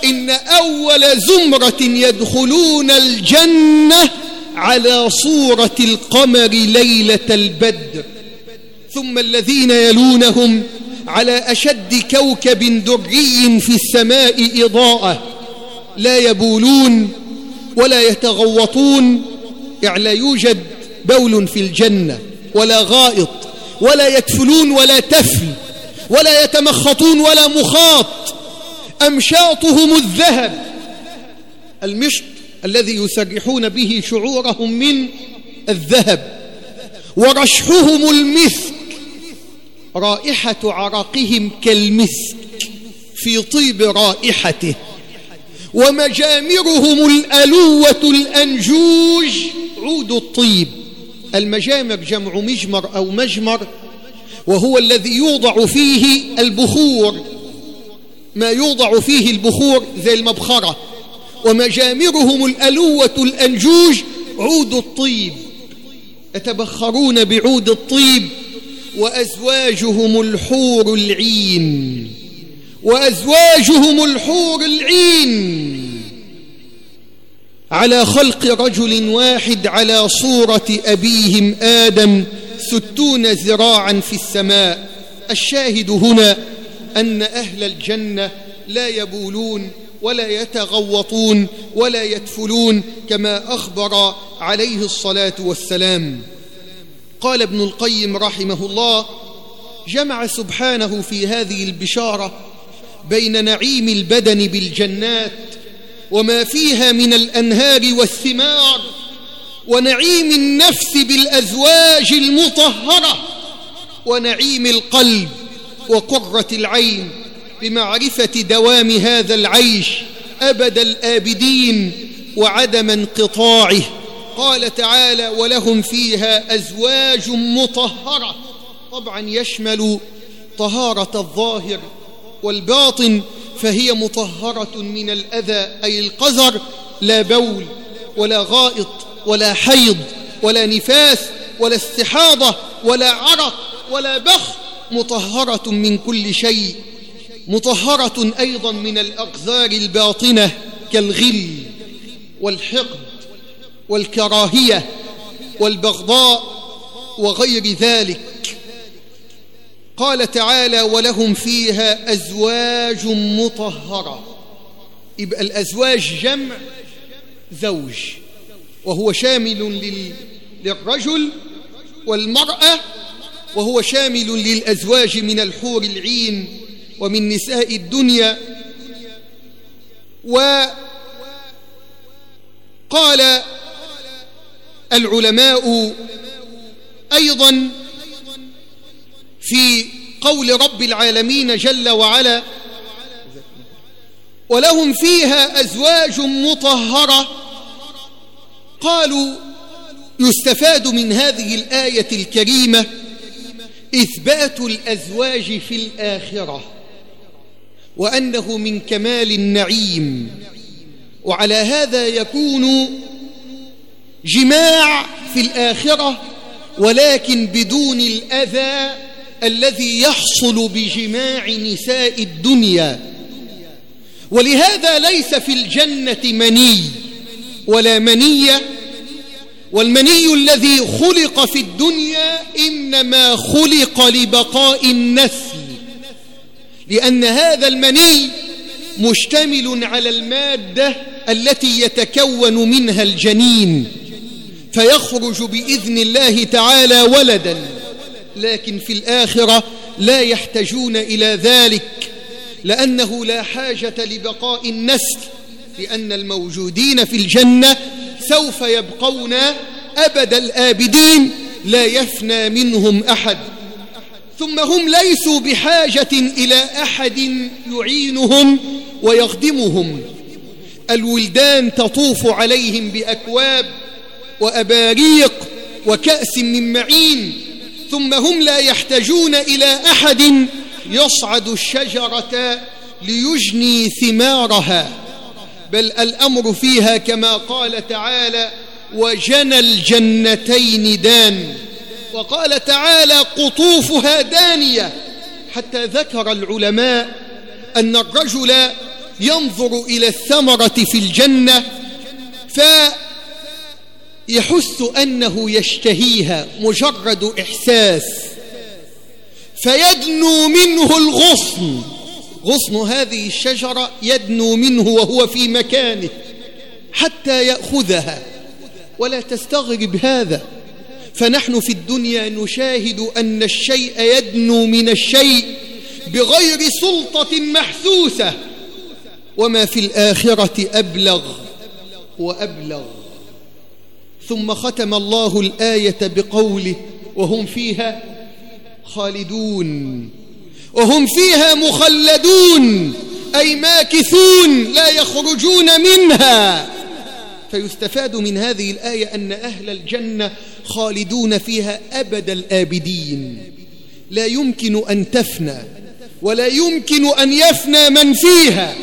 إن أول زمرة يدخلون الجنة على صورة القمر ليلة البدر. ثم الذين يلونهم على أشد كوكب دري في السماء إضاءة لا يبولون ولا يتغوطون يعني لا يوجد بول في الجنة ولا غائط. ولا يتفلون ولا تفل ولا يتمخطون ولا مخاط. أمشاطهم الذهب المشط الذي يسرحون به شعورهم من الذهب ورشحهم المسك رائحة عرقهم كالمسك في طيب رائحته ومجامرهم الألوة الأنجوج عود الطيب. المجامر جمع مجمر أو مجمر وهو الذي يوضع فيه البخور. ما يوضع فيه البخور زي المبخرة. ومجامرهم الألوة الأنجوج عود الطيب. يتبخرون بعود الطيب. وأزواجهم الحور العين. وأزواجهم الحور العين. على خلق رجل واحد على صورة أبيهم آدم ستون ذراعا في السماء. الشاهد هنا أن أهل الجنة لا يبولون ولا يتغوطون ولا يتفلون كما أخبر عليه الصلاة والسلام. قال ابن القيم رحمه الله جمع سبحانه في هذه البشارة بين نعيم البدن بالجنات وما فيها من الأنهار والثمار ونعيم النفس بالأزواج المطهرة ونعيم القلب وقرة العين بمعرفة دوام هذا العيش أبد الآبدين وعدم انقطاعه. قال تعالى ولهم فيها أزواج مطهرة. طبعا يشمل طهارة الظاهر والباطن فهي مطهرة من الأذى أي القذر لا بول ولا غائط ولا حيض ولا نفاس ولا استحاضة ولا عرق ولا بخ مطهرة من كل شيء مطهرة أيضا من الأقذار الباطنة كالغل والحقد والكراهية والبغضاء وغير ذلك. قال تعالى ولهم فيها أزواج مطهرة. يبقى الأزواج جمع زوج وهو شامل لل... للرجل والمرأة وهو شامل للأزواج من الحور العين ومن نساء الدنيا. وقال العلماء أيضا في قول رب العالمين جل وعلا ولهم فيها أزواج مطهرة. قالوا يستفاد من هذه الآية الكريمة إثبات الأزواج في الآخرة وأنه من كمال النعيم. وعلى هذا يكون جماع في الآخرة ولكن بدون الأذى الذي يحصل بجماع نساء الدنيا. ولهذا ليس في الجنة مني ولا منية. والمني الذي خلق في الدنيا إنما خلق لبقاء النسل. لأن هذا المني مشتمل على المادة التي يتكون منها الجنين. فيخرج بإذن الله تعالى ولدا. لكن في الآخرة لا يحتاجون إلى ذلك لأنه لا حاجة لبقاء النسل لأن الموجودين في الجنة سوف يبقون أبد الآبدين لا يفنى منهم أحد. ثم هم ليسوا بحاجة إلى أحد يعينهم ويخدمهم. الولدان تطوف عليهم بأكواب وأباريق وكأس من معين ثم هم لا يحتاجون إلى أحد يصعد الشجرة ليجني ثمارها بل الأمر فيها كما قال تعالى وجنى الجنتين دان. وقال تعالى قطوفها دانية. حتى ذكر العلماء أن الرجل ينظر إلى الثمرة في الجنة فيحس أنه يشتهيها مجرد إحساس فيدنو منه الغصن. غصن هذه الشجرة يدنو منه وهو في مكانه حتى يأخذها. ولا تستغرب هذا فنحن في الدنيا نشاهد أن الشيء يدنو من الشيء بغير سلطة محسوسة. وما في الآخرة أبلغ وأبلغ. ثم ختم الله الآية بقوله وهم فيها خالدون وهم فيها مخلدون أي ماكثون لا يخرجون منها. فيستفاد من هذه الآية أن أهل الجنة خالدون فيها أبد الآبدين. لا يمكن أن تفنى ولا يمكن أن يفنى من فيها.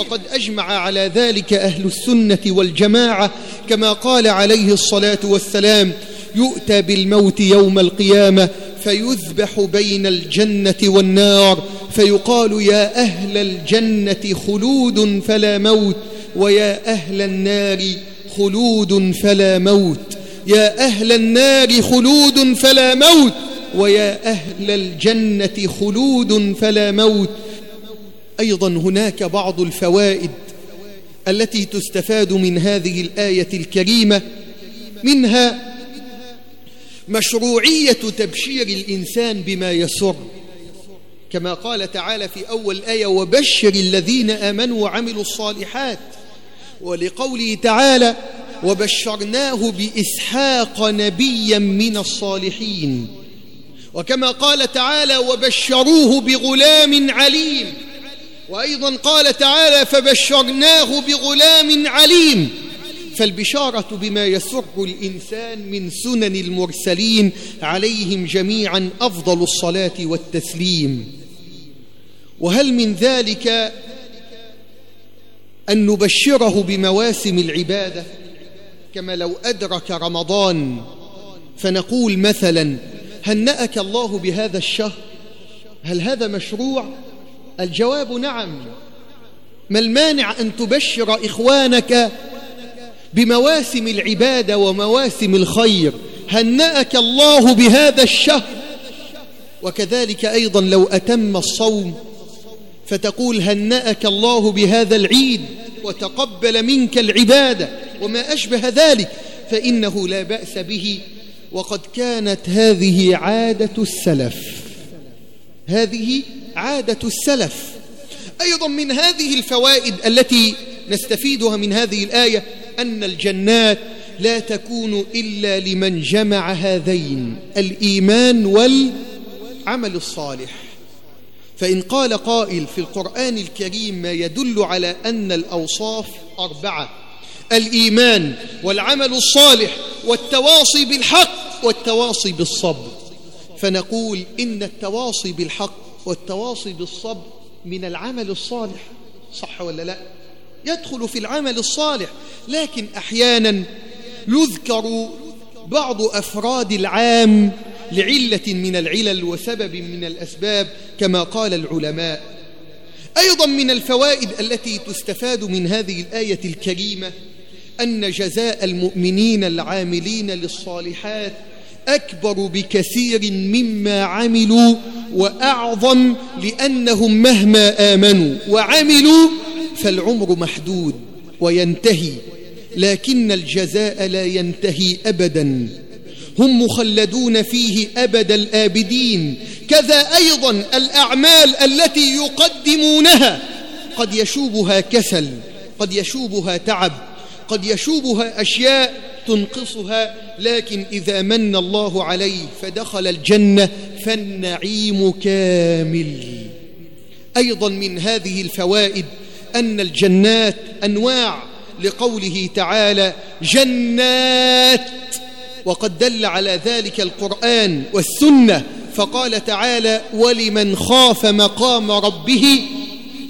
وقد أجمع على ذلك أهل السنة والجماعة كما قال عليه الصلاة والسلام يؤتى بالموت يوم القيامة فيذبح بين الجنة والنار فيقال يا أهل الجنة خلود فلا موت ويا أهل النار خلود فلا موت يا أهل النار خلود فلا موت ويا أهل الجنة خلود فلا موت أيضا هناك بعض الفوائد التي تستفاد من هذه الآية الكريمة منها مشروعية تبشير الإنسان بما يسر. كما قال تعالى في أول آية وبشر الذين آمنوا وعملوا الصالحات ولقوله تعالى وبشرناه بإسحاق نبيا من الصالحين وكما قال تعالى وبشروه بغلام عليم وأيضا قال تعالى فبشرناه بغلام عليم. فالبشارة بما يسر الإنسان من سنن المرسلين عليهم جميعا أفضل الصلاة والتسليم. وهل من ذلك أن نبشره بمواسم العبادة؟ كما لو أدرك رمضان. فنقول مثلا هنأك الله بهذا الشهر؟ هل هذا مشروع؟ الجواب نعم. ما المانع أن تبشر إخوانك بمواسم العبادة ومواسم الخير؟ هنأك الله بهذا الشهر. وكذلك أيضا لو أتم الصوم فتقول هنأك الله بهذا العيد وتقبل منك العبادة وما أشبه ذلك فإنه لا بأس به. وقد كانت هذه عادة السلف. هذه عادة السلف. أيضا من هذه الفوائد التي نستفيدها من هذه الآية أن الجنات لا تكون إلا لمن جمع هذين الإيمان والعمل الصالح. فإن قال قائل في القرآن الكريم ما يدل على أن الأوصاف أربعة الإيمان والعمل الصالح والتواصي بالحق والتواصي بالصبر. فنقول إن التواصي بالحق والتواصي بالصبر من العمل الصالح. صح ولا لا؟ يدخل في العمل الصالح لكن أحيانا يذكر بعض أفراد العام لعلة من العلل وسبب من الأسباب كما قال العلماء. أيضا من الفوائد التي تستفاد من هذه الآية الكريمة أن جزاء المؤمنين العاملين للصالحات أكبر بكثير مما عملوا وأعظم لأنهم مهما آمنوا وعملوا فالعمر محدود وينتهي لكن الجزاء لا ينتهي أبدا. هم مخلدون فيه أبد الآبدين كذا أيضا الأعمال التي يقدمونها. قد يشوبها كسل قد يشوبها تعب قد يشوبها أشياء تنقصها لكن إذا من الله عليه فدخل الجنة فالنعيم كامل. أيضا من هذه الفوائد أن الجنات أنواع لقوله تعالى جنات وقد دل على ذلك القرآن والسنة. فقال تعالى ولمن خاف مقام ربه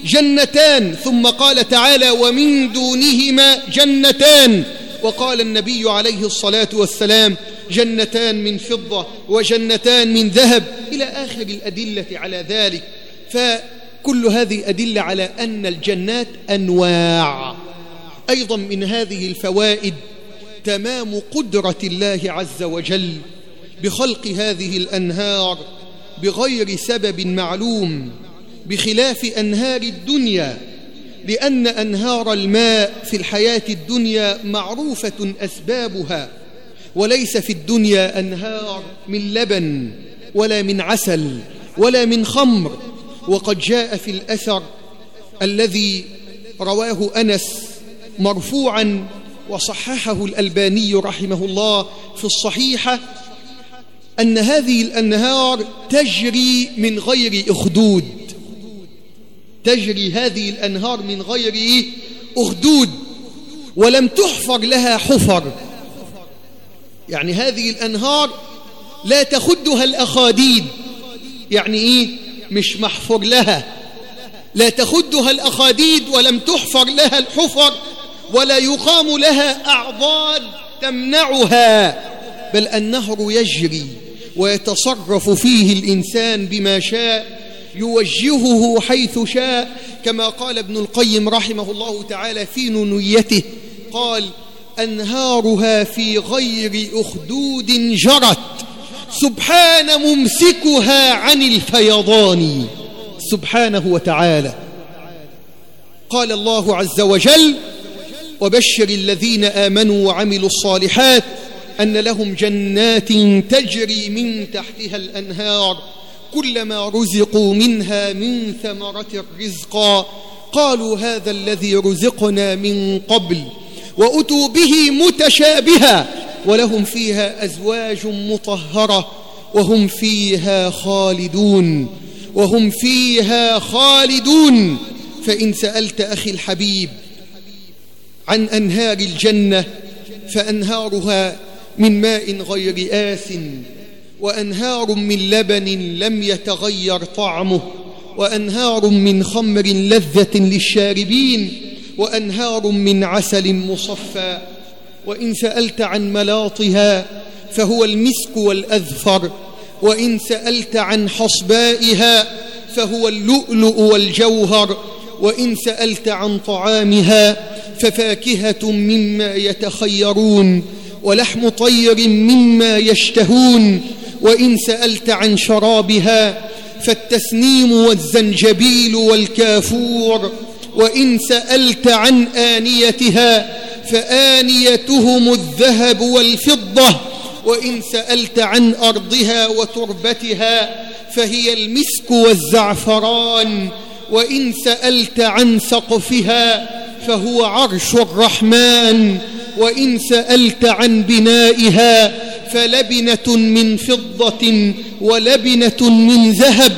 جنتان ثم قال تعالى ومن دونهما جنتان. وقال النبي عليه الصلاة والسلام جنتان من فضة وجنتان من ذهب إلى آخر الأدلة على ذلك. فكل هذه أدلة على أن الجنات أنواع. أيضا من هذه الفوائد تمام قدرة الله عز وجل بخلق هذه الأنهار بغير سبب معلوم بخلاف أنهار الدنيا لأن أنهار الماء في الحياة الدنيا معروفة أسبابها وليس في الدنيا أنهار من لبن ولا من عسل ولا من خمر. وقد جاء في الأثر الذي رواه أنس مرفوعا وصححه الألباني رحمه الله في الصحيحة أن هذه الأنهار تجري من غير أخدود. تجري هذه الأنهار من غير أخدود ولم تحفر لها حفر. يعني هذه الأنهار لا تخدها الأخاديد. يعني إيه؟ مش محفر لها. لا تخدها الأخاديد ولم تحفر لها الحفر ولا يقام لها أعضاد تمنعها. بل النهر يجري ويتصرف فيه الإنسان بما شاء يوجهه حيث شاء كما قال ابن القيم رحمه الله تعالى في ننيته قال أنهارها في غير أخدود جرت سبحان ممسكها عن الفيضان. سبحانه وتعالى. قال الله عز وجل وبشر الذين آمنوا وعملوا الصالحات أن لهم جنات تجري من تحتها الأنهار. كلما رزقوا منها من ثمرة رزقا قالوا هذا الذي رزقنا من قبل وأتوا به متشابها ولهم فيها أزواج مطهرة وهم فيها خالدون وهم فيها خالدون. فإن سألت أخي الحبيب عن أنهار الجنة فأنهارها من ماء غير آس وأنهار من لبن لم يتغير طعمه وأنهار من خمر لذة للشاربين وأنهار من عسل مصفى. وإن سألت عن ملاطها فهو المسك والأذفر وإن سألت عن حصبائها فهو اللؤلؤ والجوهر وإن سألت عن طعامها ففاكهة مما يتخيرون ولحم طير مما يشتهون. وإن سألت عن شرابها فالتسنيم والزنجبيل والكافور وإن سألت عن آنيتها فآنيتهم الذهب والفضة وإن سألت عن أرضها وتربتها فهي المسك والزعفران وإن سألت عن سقفها فهو عرش الرحمن وإن سألت عن بنائها فلبنة من فضة ولبنة من ذهب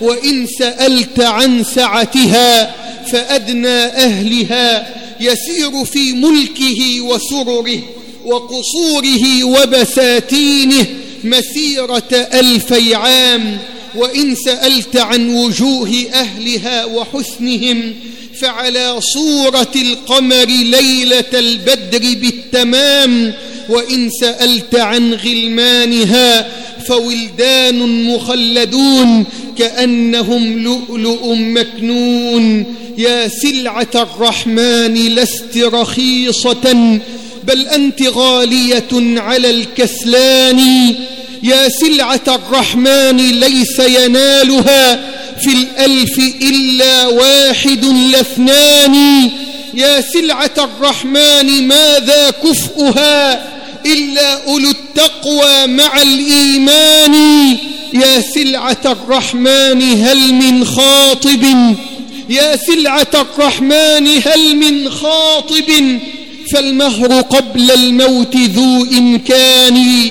وإن سألت عن سعتها فأدنى أهلها يسير في ملكه وسرره وقصوره وبساتينه مسيرة ألفي عام وإن سألت عن وجوه أهلها وحسنهم فعلى صورة القمر ليلة البدر بالتمام وإن سألت عن غلمانها فولدان مخلدون كأنهم لؤلؤ مكنون يا سلعة الرحمن لست رخيصة بل أنت غالية على الكسلان يا سلعة الرحمن ليس ينالها في الألف إلا واحد لاثنان يا سلعة الرحمن ماذا كفؤها إلا أولو التقوى مع الإيمان. يا سلعة الرحمن هل من خاطب؟ يا سلعة الرحمن هل من خاطب؟ فالمهر قبل الموت ذو إمكان.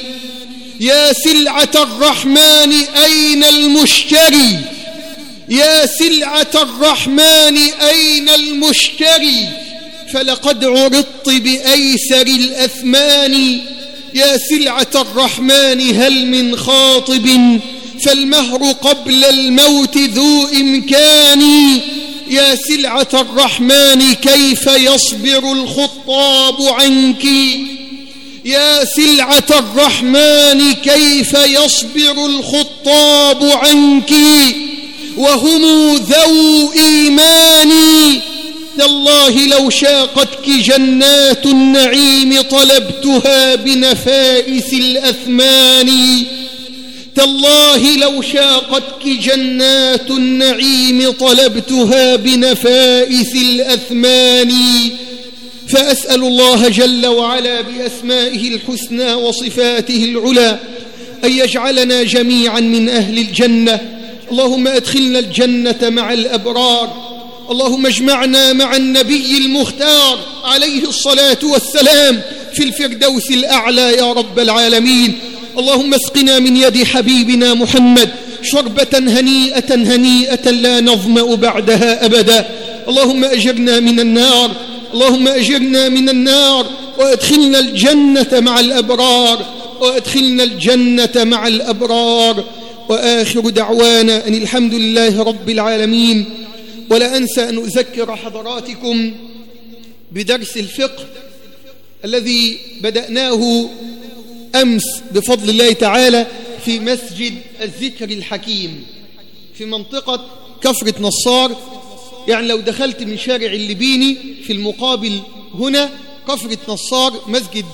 يا سلعة الرحمن أين المشتري؟ يا سلعة الرحمن أين المشتري؟ فلقد عرضت بأيسر الأثمان. يا سلعة الرحمن هل من خاطب؟ فالمهر قبل الموت ذو إمكان. يا سلعة الرحمن كيف يصبر الخطاب عنك؟ يا سلعة الرحمن كيف يصبر الخطاب عنك؟ وهم ذو إيمان. تالله لو شاقتك جنات النعيم طلبتها بنفائس الأثمان. تالله لو شاقتك جنات النعيم طلبتها بنفائس الأثمان. فأسأل الله جل وعلا بأسمائه الحسنى وصفاته العلى أن يجعلنا جميعا من أهل الجنة. اللهم أدخلنا الجنة مع الأبرار. اللهم اجمعنا مع النبي المختار عليه الصلاة والسلام في الفردوس الأعلى يا رب العالمين. اللهم اسقنا من يد حبيبنا محمد شربة هنيئة هنيئة لا نظمأ بعدها أبدا. اللهم أجرنا من النار اللهم أجرنا من النار وأدخلنا الجنة مع الأبرار وأدخلنا الجنة مع الأبرار. وآخر دعوانا أن الحمد لله رب العالمين ولا أنسى أن أذكر حضراتكم بدرس الفقه الذي بدأناه أمس بفضل الله تعالى في مسجد الذكر الحكيم في منطقة كفرة نصار. يعني لو دخلت من شارع اللبيني في المقابل هنا كفرة نصار مسجد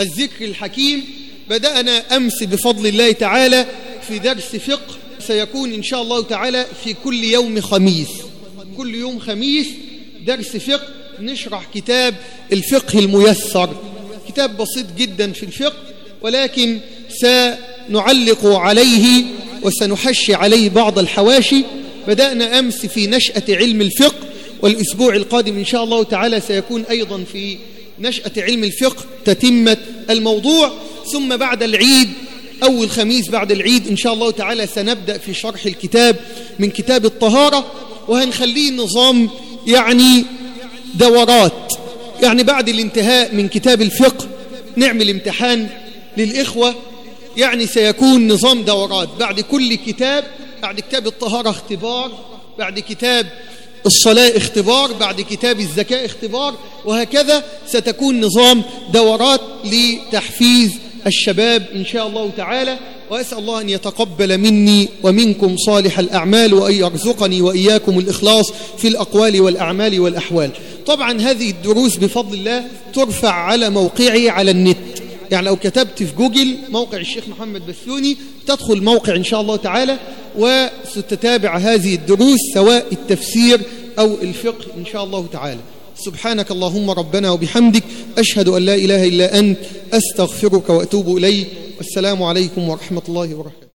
الذكر الحكيم. بدأنا أمس بفضل الله تعالى في درس فقه. سيكون إن شاء الله تعالى في كل يوم خميس. كل يوم خميس درس فقه نشرح كتاب الفقه الميسر. كتاب بسيط جدا في الفقه ولكن سنعلق عليه وسنحشي عليه بعض الحواشي. بدأنا أمس في نشأة علم الفقه والأسبوع القادم إن شاء الله تعالى سيكون أيضا في نشأة علم الفقه تتمة الموضوع. ثم بعد العيد أول خميس بعد العيد إن شاء الله تعالى سنبدأ في شرح الكتاب من كتاب الطهارة. وهنخليه نظام يعني دورات. يعني بعد الانتهاء من كتاب الفقه نعمل امتحان للإخوة. يعني سيكون نظام دورات. بعد كل كتاب بعد كتاب الطهارة اختبار بعد كتاب الصلاة اختبار بعد كتاب الزكاة اختبار وهكذا ستكون نظام دورات لتحفيز الشباب إن شاء الله تعالى. وأسأل الله أن يتقبل مني ومنكم صالح الأعمال وأن يرزقني وإياكم الإخلاص في الأقوال والأعمال والأحوال. طبعا هذه الدروس بفضل الله ترفع على موقعي على النت. يعني لو كتبت في جوجل موقع الشيخ محمد بسيوني تدخل موقع إن شاء الله تعالى وستتابع هذه الدروس سواء التفسير أو الفقه إن شاء الله تعالى. سبحانك اللهم ربنا وبحمدك أشهد أن لا إله إلا أنت أستغفرك وأتوب إليك والسلام عليكم ورحمة الله وبركاته.